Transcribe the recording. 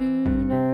you